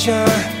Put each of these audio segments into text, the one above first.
Aku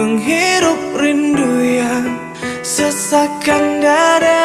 Menghirup rindu yang sesakkan dada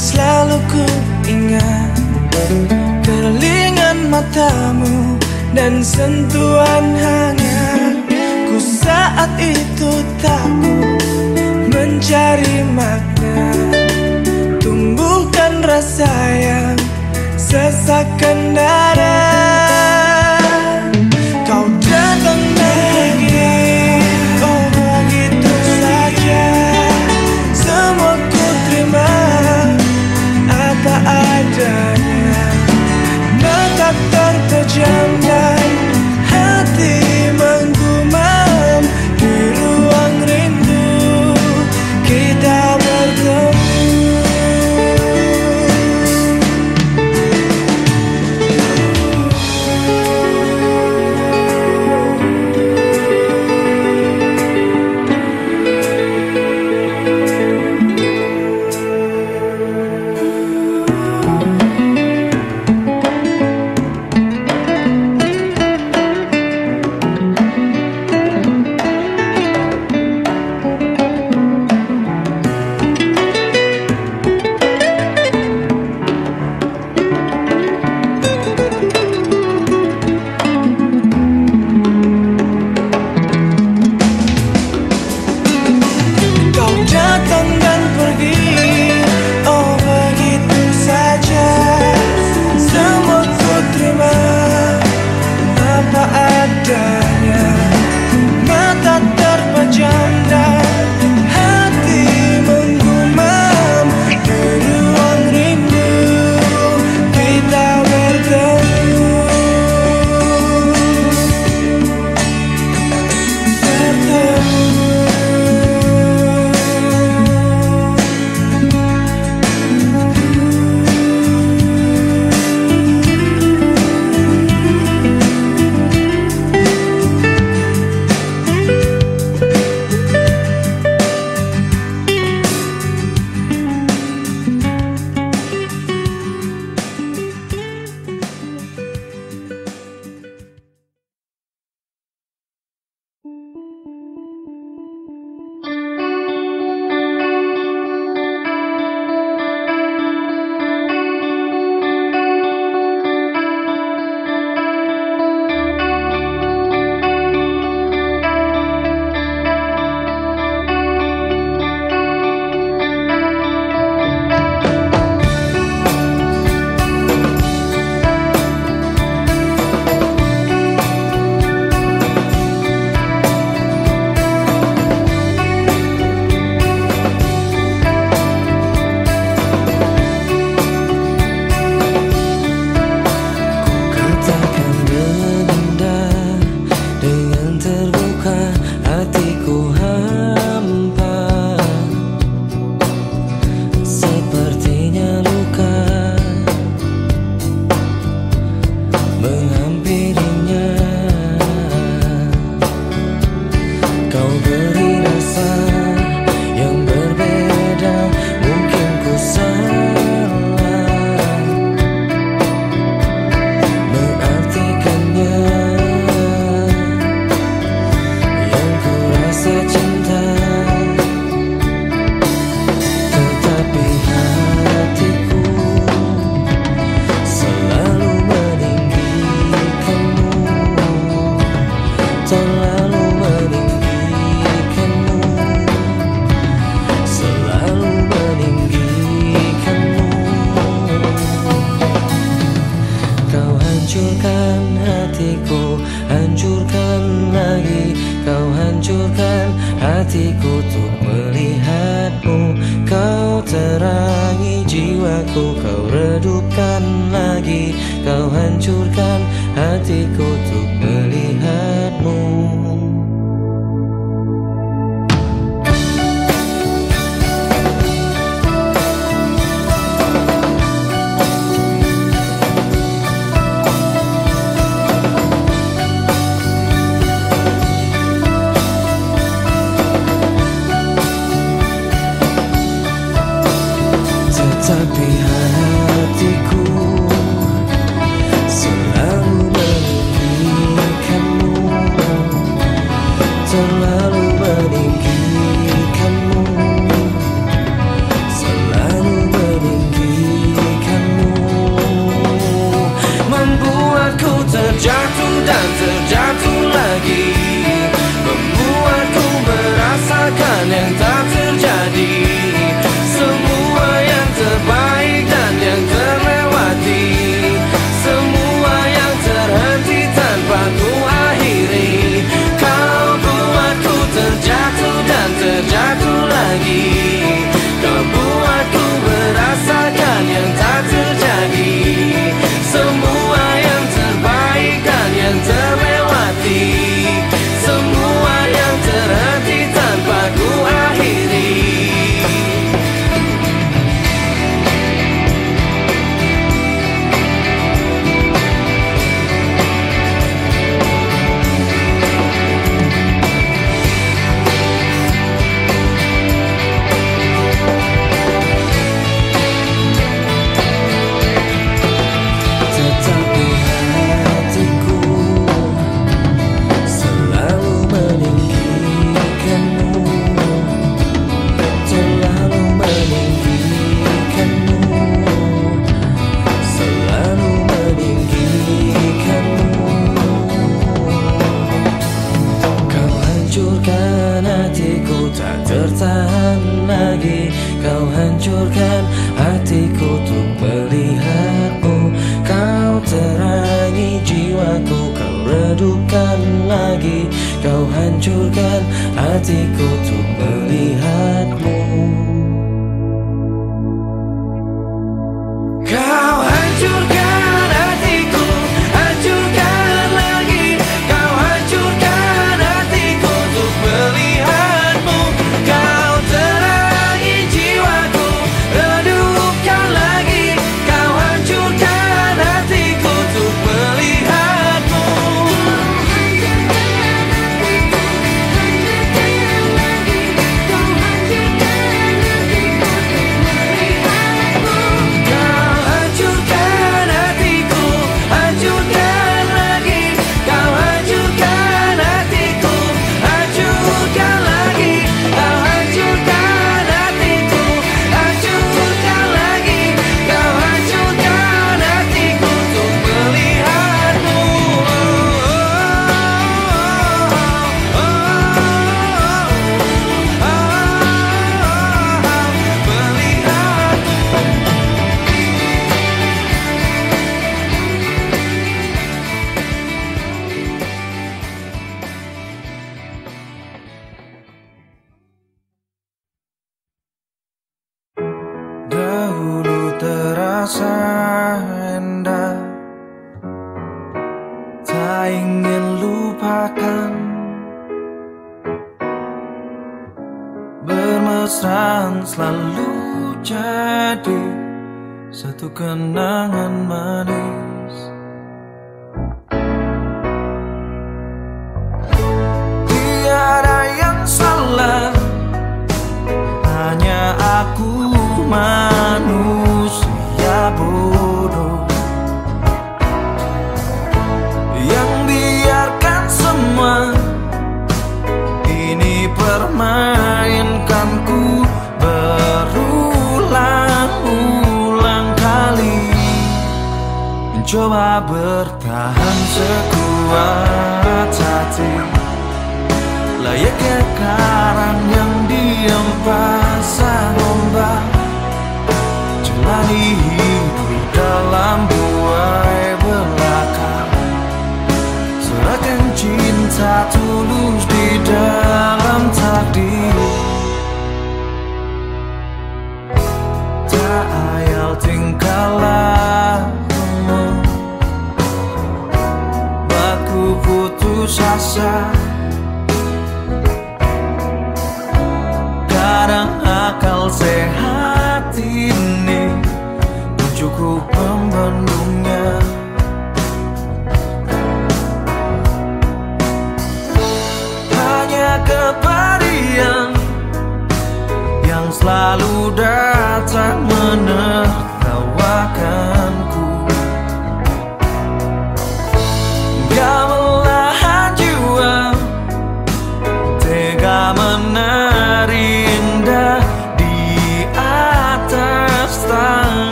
selalu ku ingat. Kerlingan matamu dan sentuhan hangat. Ku saat itu takut mencari makna. Tumbuhkan rasa yang sesakan darah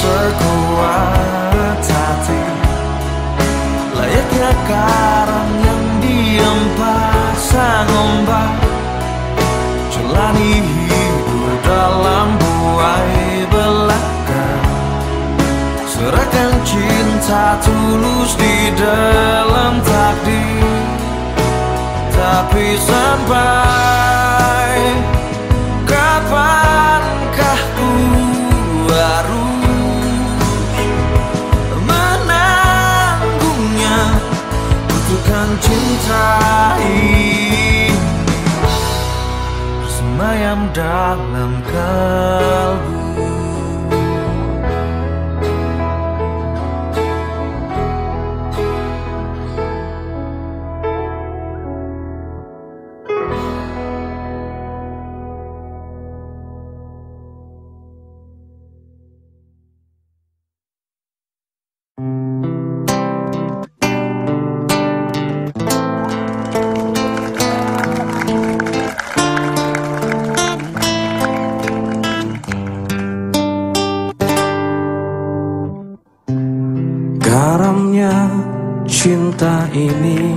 sekuat hati. Layaknya karang yang diam pasang ombak Jalani hidup dalam buai belaka. Serahkan cinta tulus di dalam takdir. Tapi sampai Butuhkan cinta ini Bersemayam dalam kalbu Cinta ini.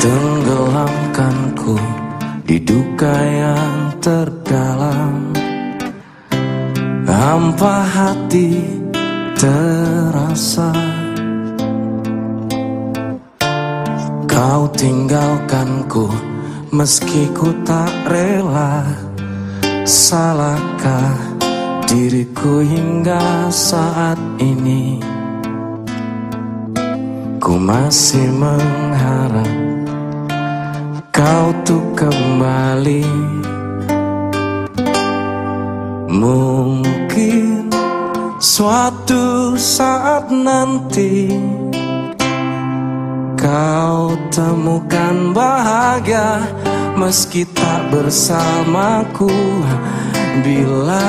Tenggelamkanku di duka yang terdalam. Hampa hati terasa. Kau tinggalkanku meski ku tak rela. Salahkah diriku hingga saat ini Ku masih mengharap kau tuh kembali. Mungkin suatu saat nanti Kau temukan bahagia meski tak bersamaku Bila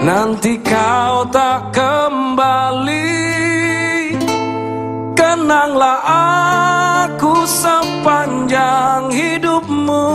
nanti kau tak kembali Kenanglah aku sepanjang hidupmu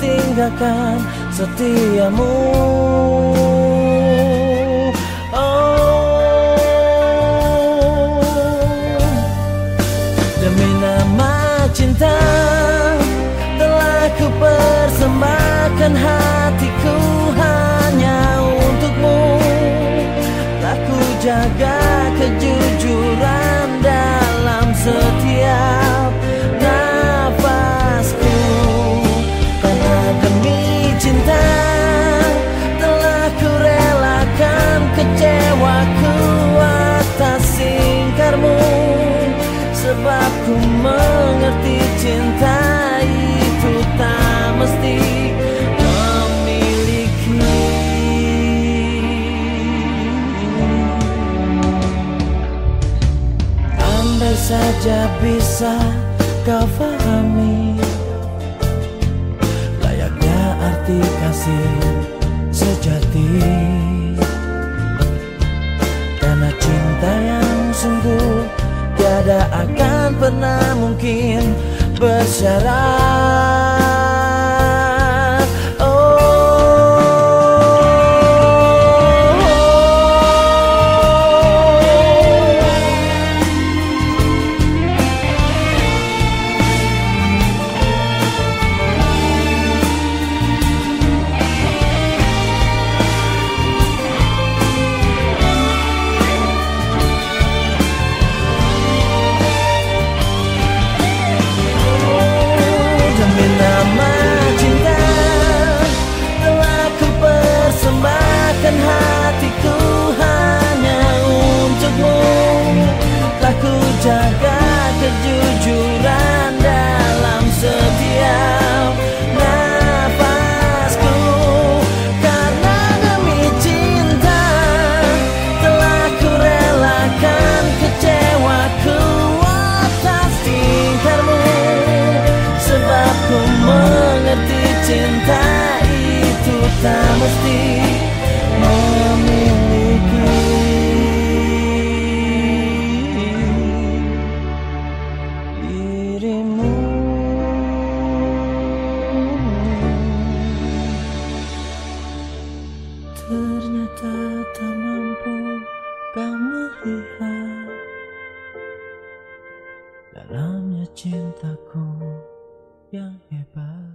Tinggalkan setiamu. saja bisa kau fahami. Layaknya arti kasih sejati. Karena cinta yang sungguh Tiada akan pernah mungkin bersyarat. dalamnya cintaku yang hebat.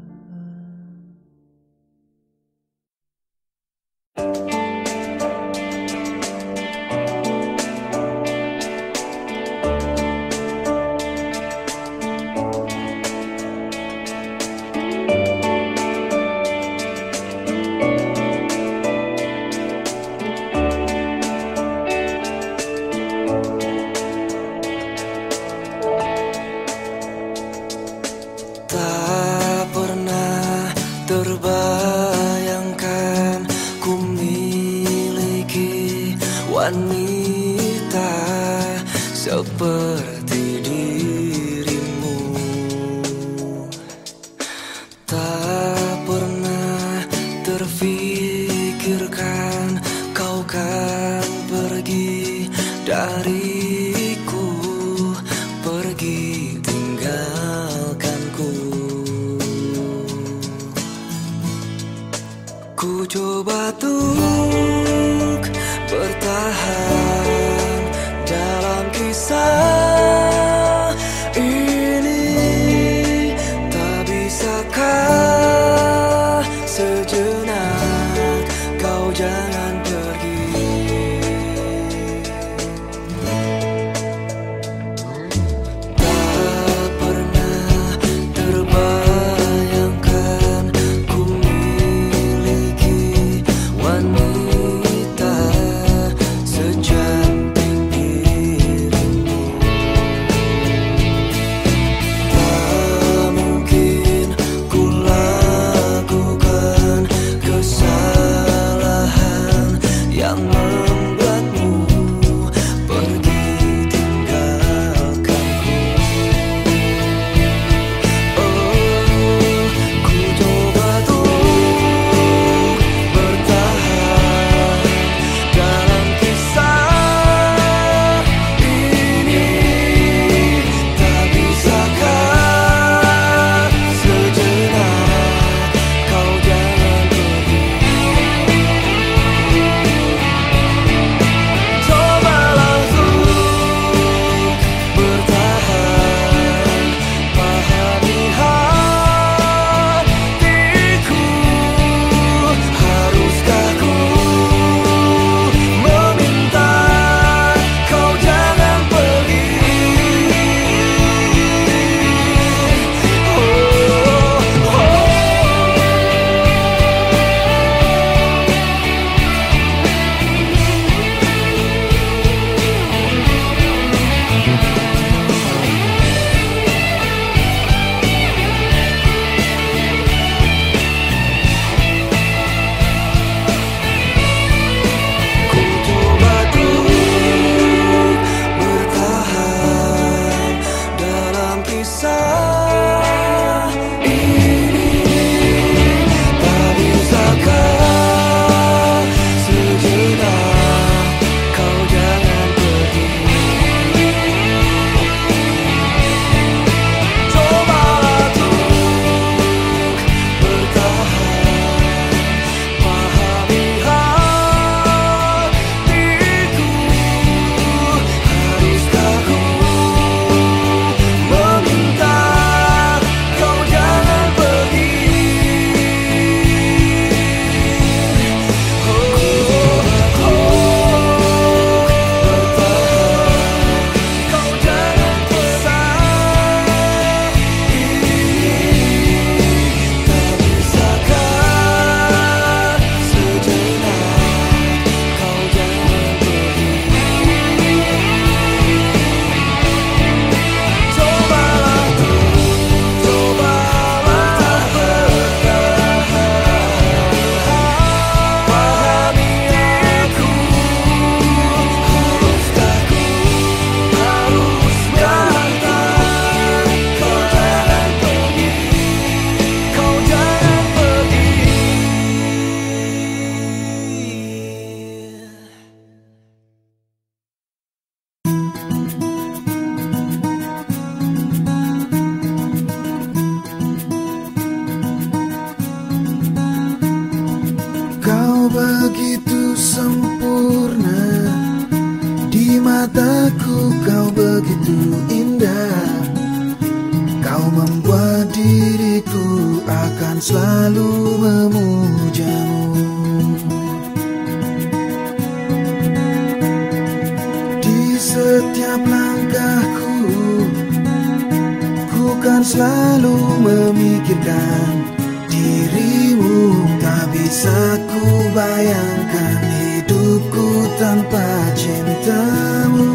bisa ku bayangkan hidupku tanpa cintamu.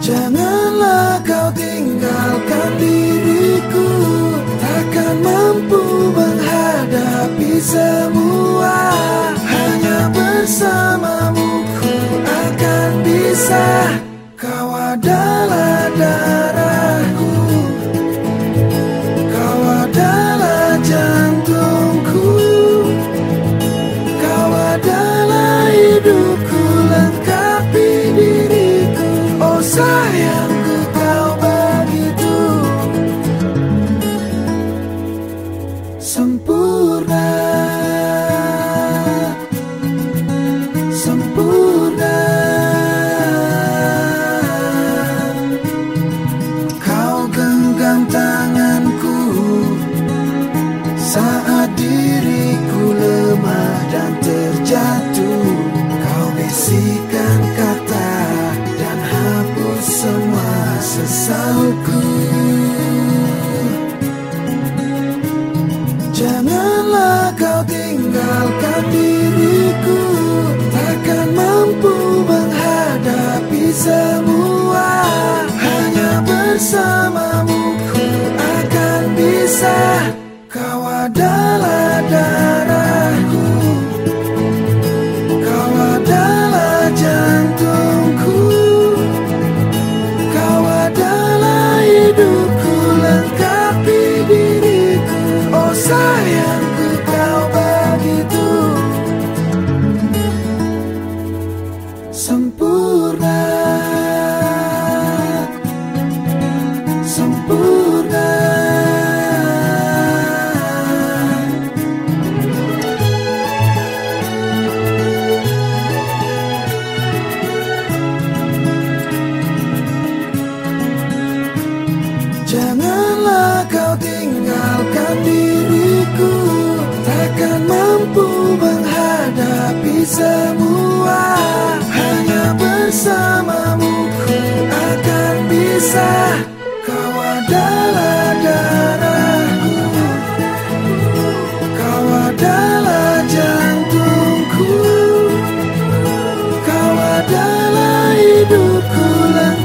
Janganlah kau tinggalkan diriku Takkan mampu menghadapi semua. Hanya bersamamu ku akan bisa adalah hidupku lah.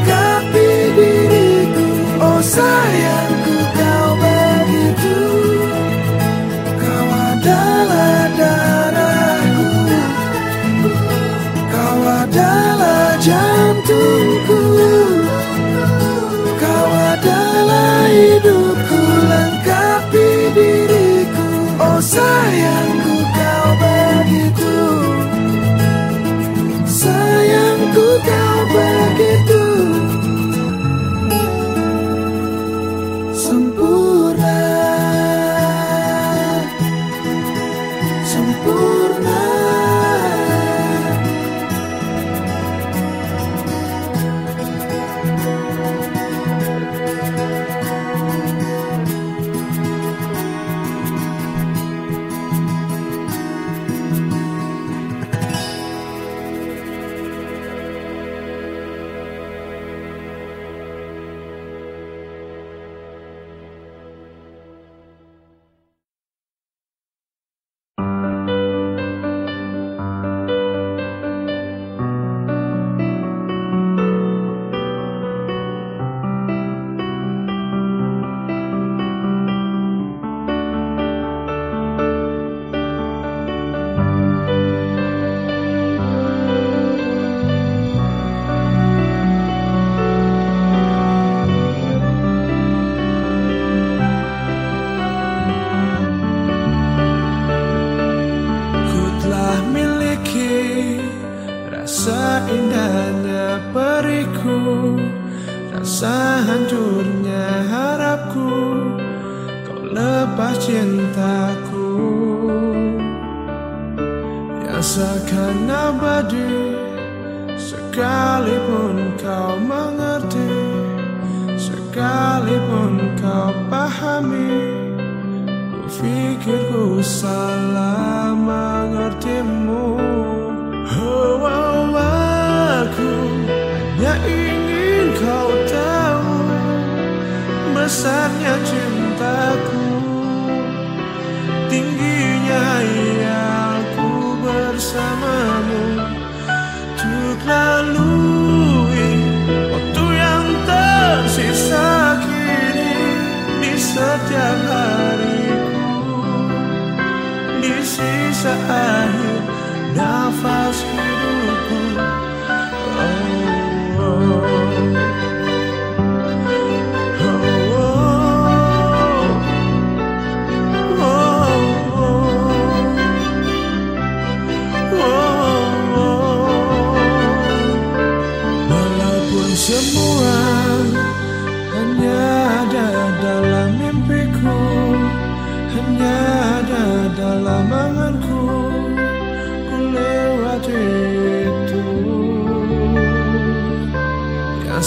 Di sisa akhir nafas hidupku.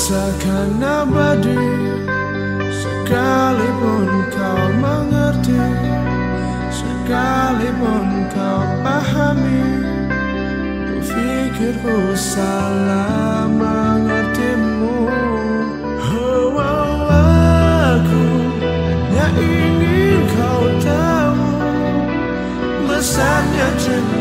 rasakan abadi Sekalipun kau mengerti Sekalipun kau pahami Ku pikir ku salah mengertimu. Oh, oh aku hanya ingin kau tahu besarnya cinta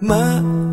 吗？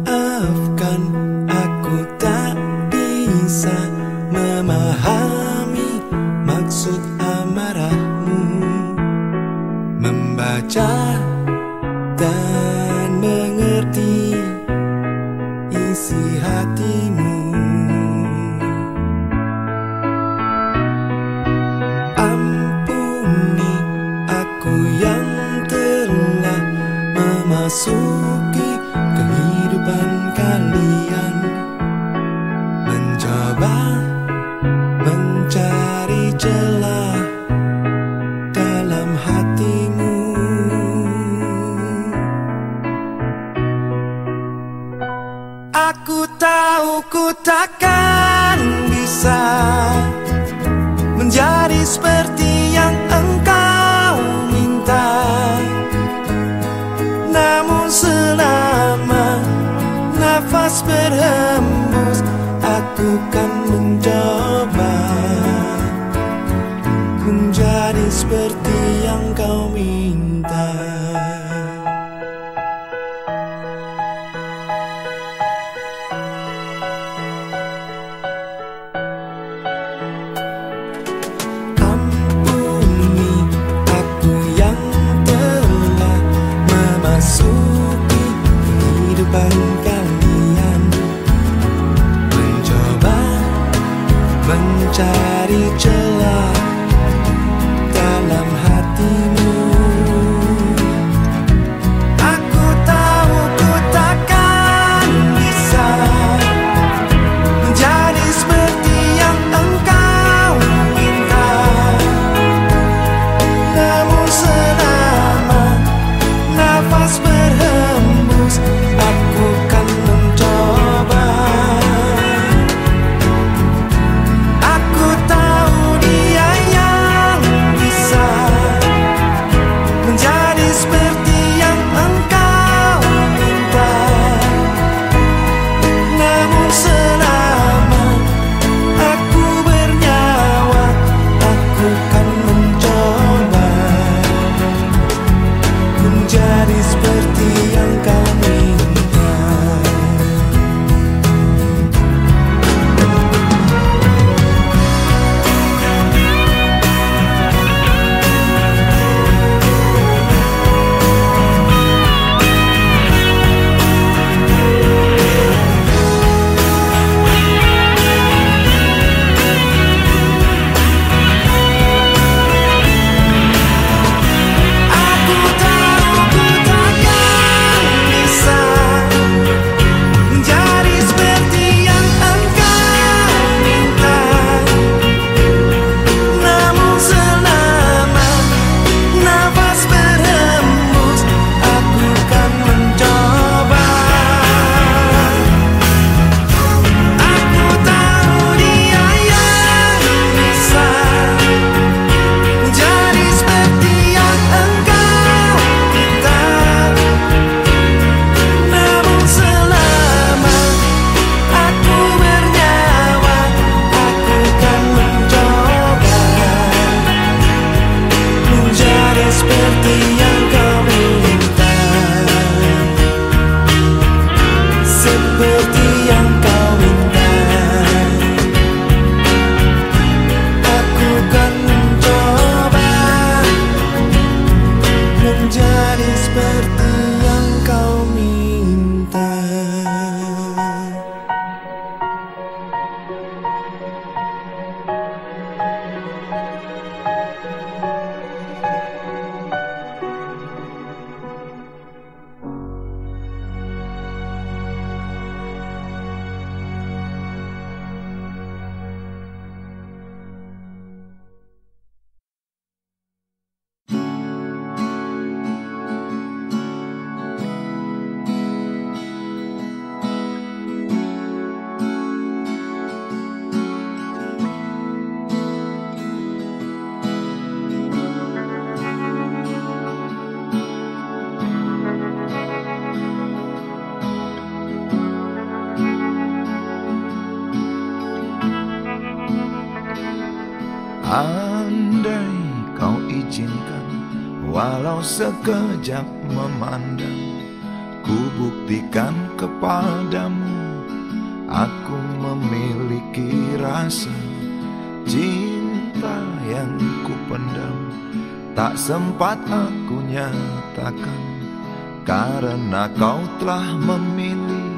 Karena kau telah memilih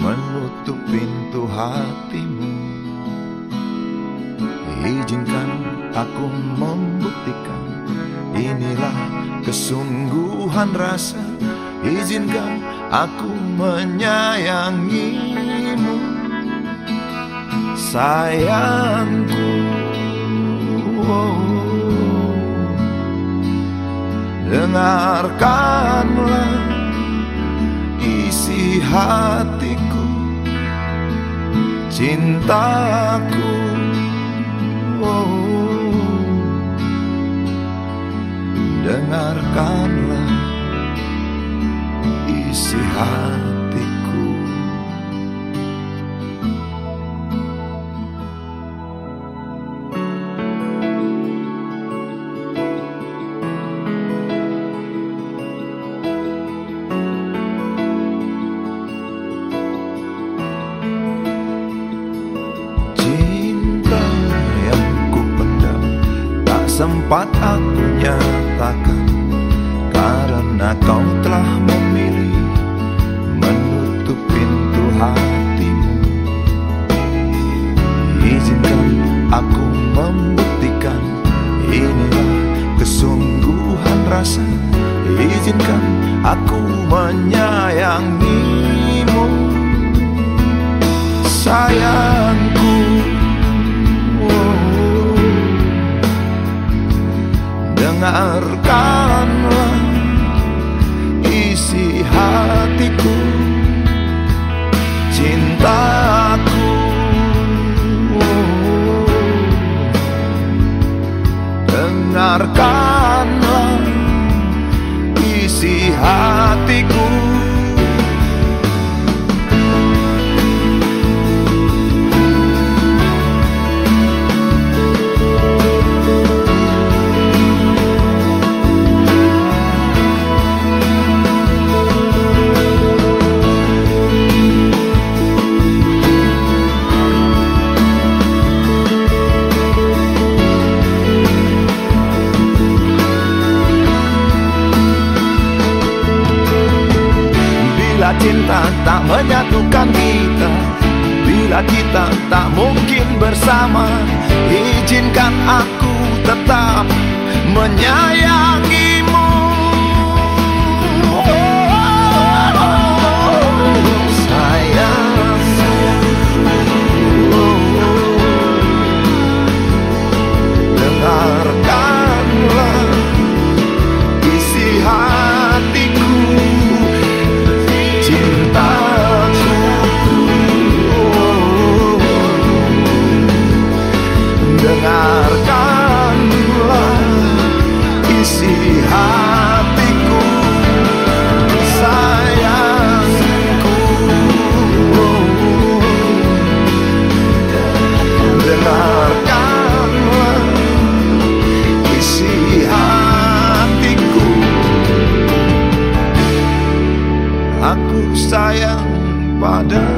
menutup pintu hatimu. Izinkan aku membuktikan Inilah kesungguhan rasa. Izinkan aku menyayangimu. Sayangku oh. Dengarkanlah isi hatiku Cintaku oh. Dengarkanlah isi hatiku tetap menyayangi sayang pada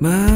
Melewati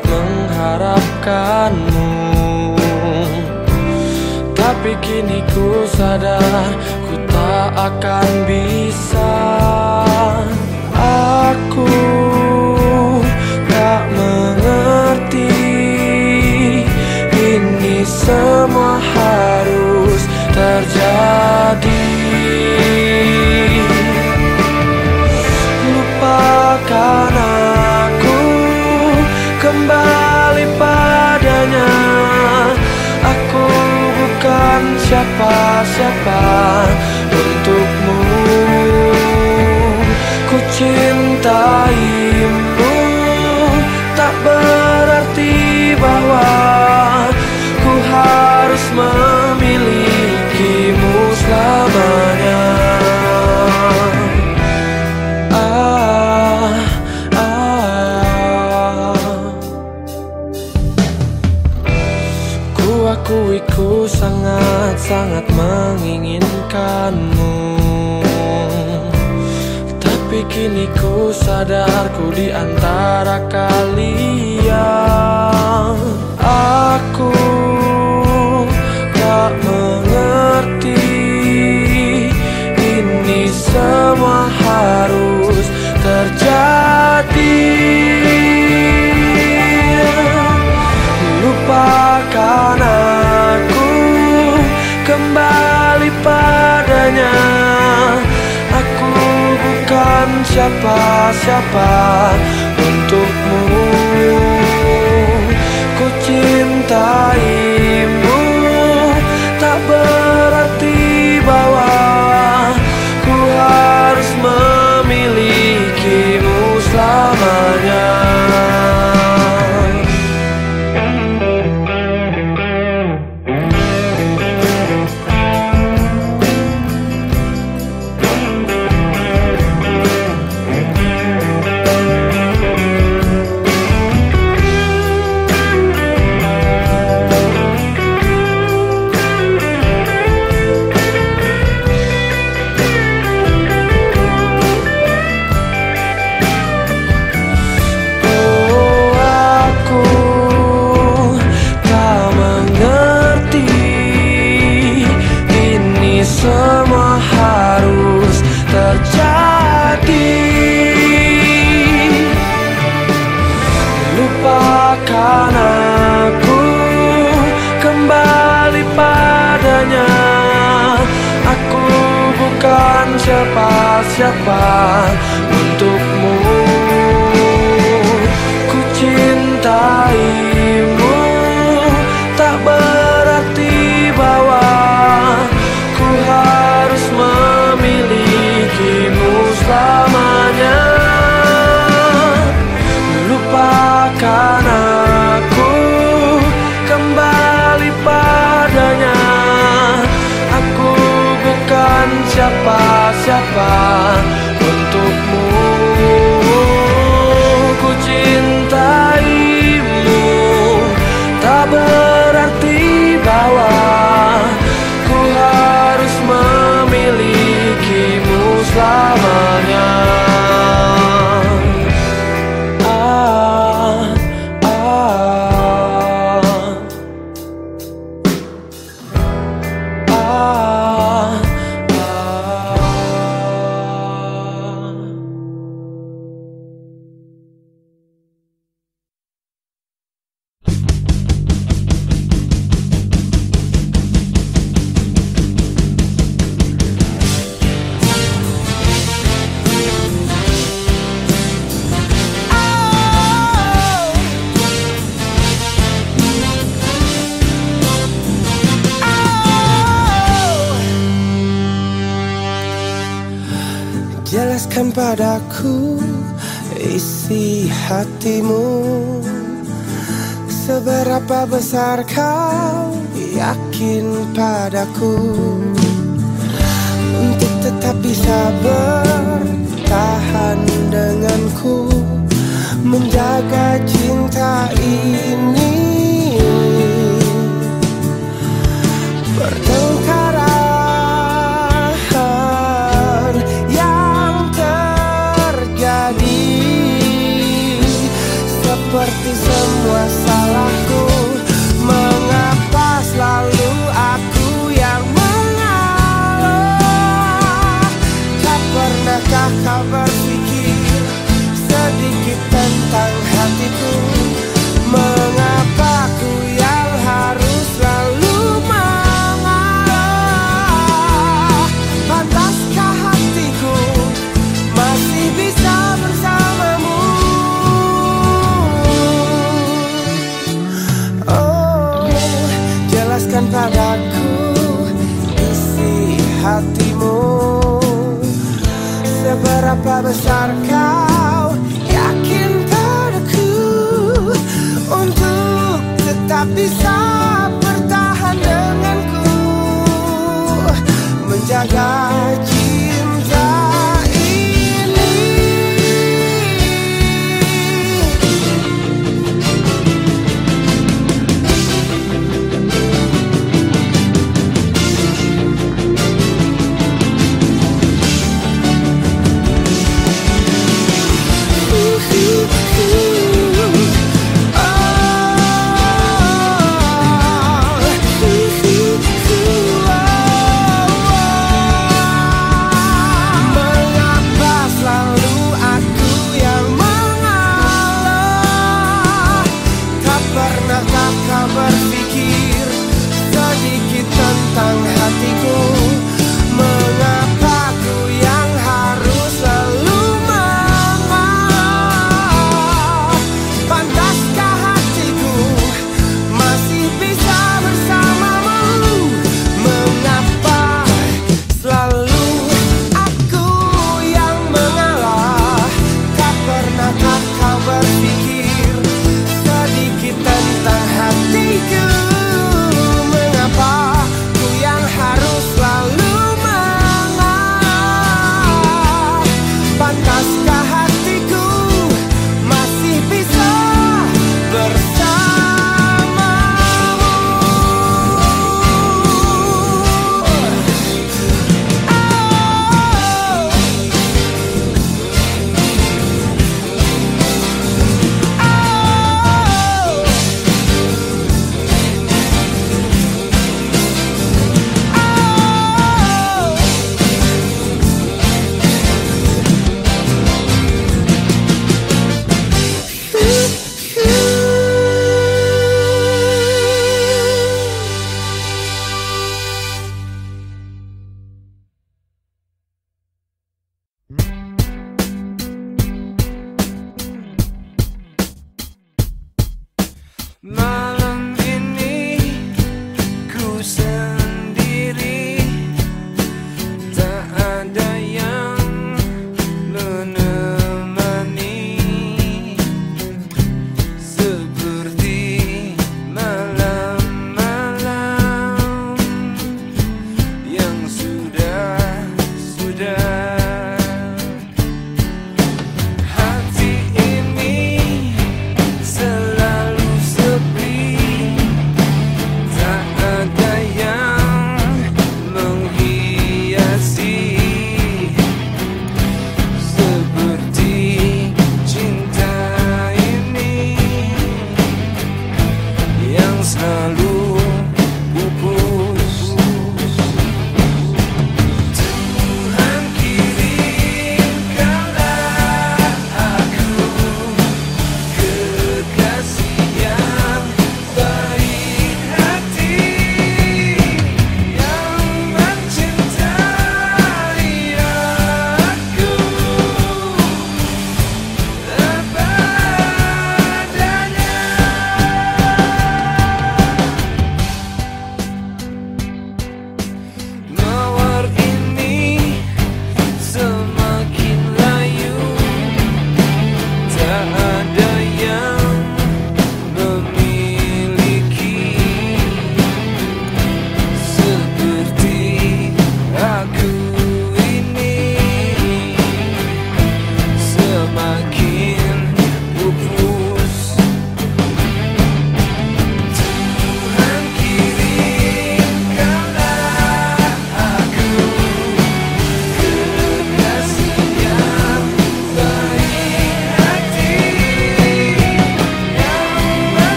mengharapkanmu. Tapi kini ku sadar ku tak akan bisa. Aku tak mengerti Ini semua harus terjadi. Lupakan kembali padanya. Aku bukan siapa-siapa untukmu. Ku cintaimu. Tak berarti sadarku di antara kali siapa-siapa untukmu? Ku cintaimu. Tak berarti bahwa Ku harus memilikimu selalu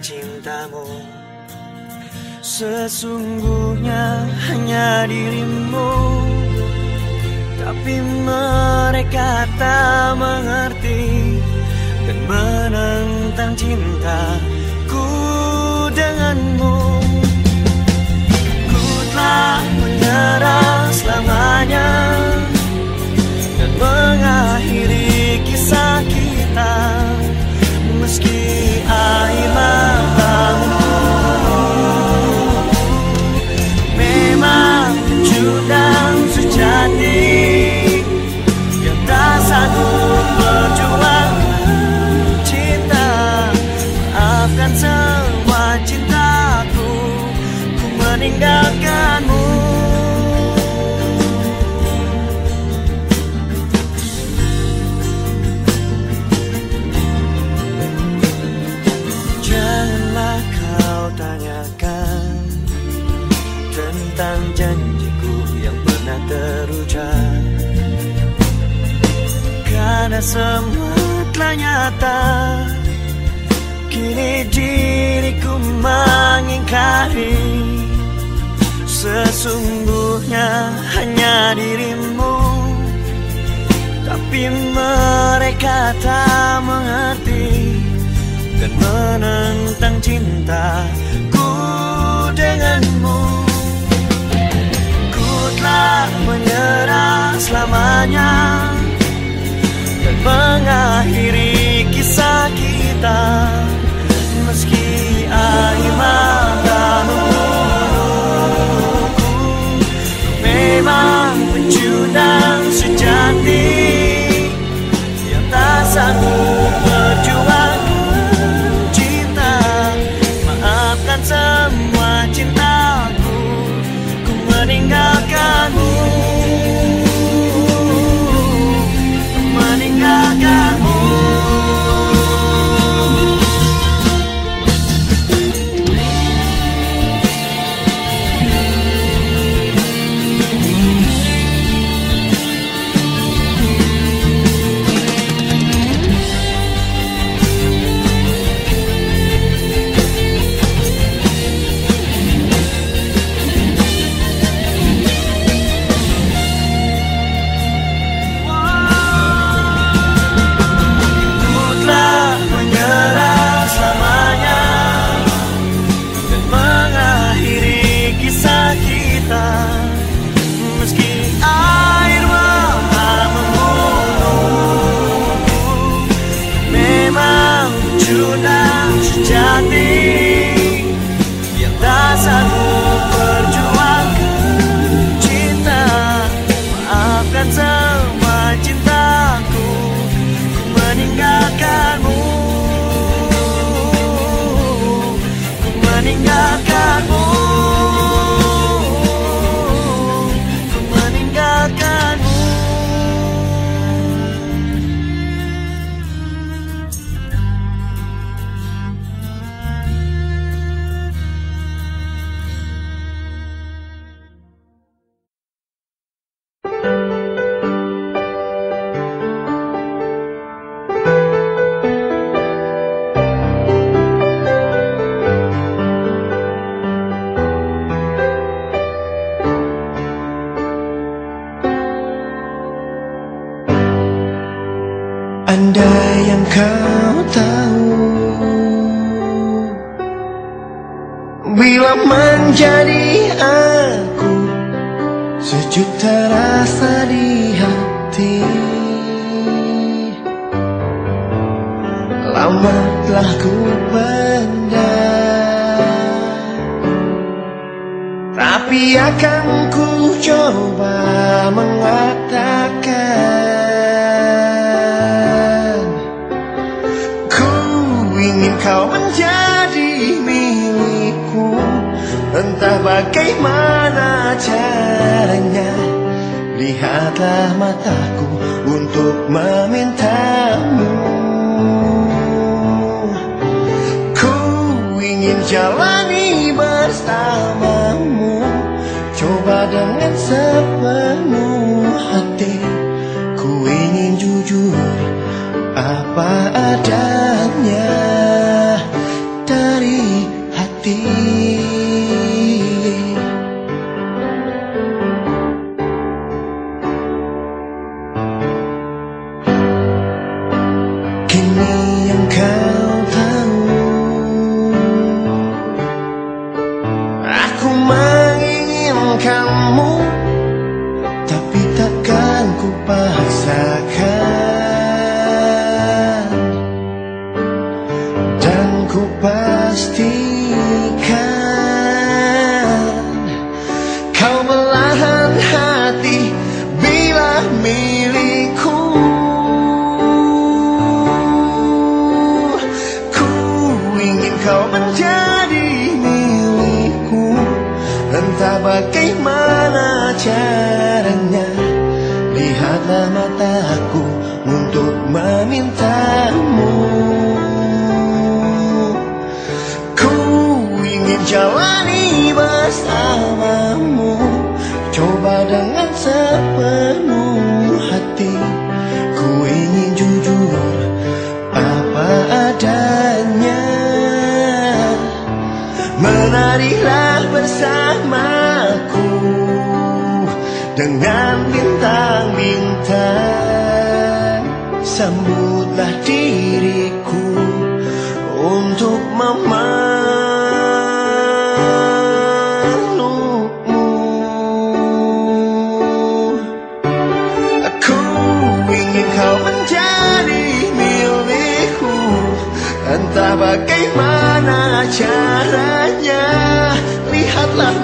cintamu. Sesungguhnya hanya mengingkari. Sesungguhnya hanya dirimu. Tapi mereka tak mengerti Dan menentang cintaku denganmu. Ku telah menyerah selamanya Dan mengakhiri kisah kita. memang sejati. Yang tak sanggup mataku untuk memintamu.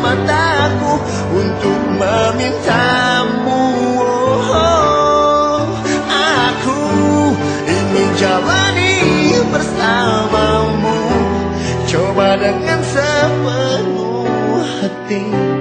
mataku untuk memintamu oh. Aku ingin jalani bersamamu Coba dengan sepenuh hati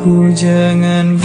Ku jangan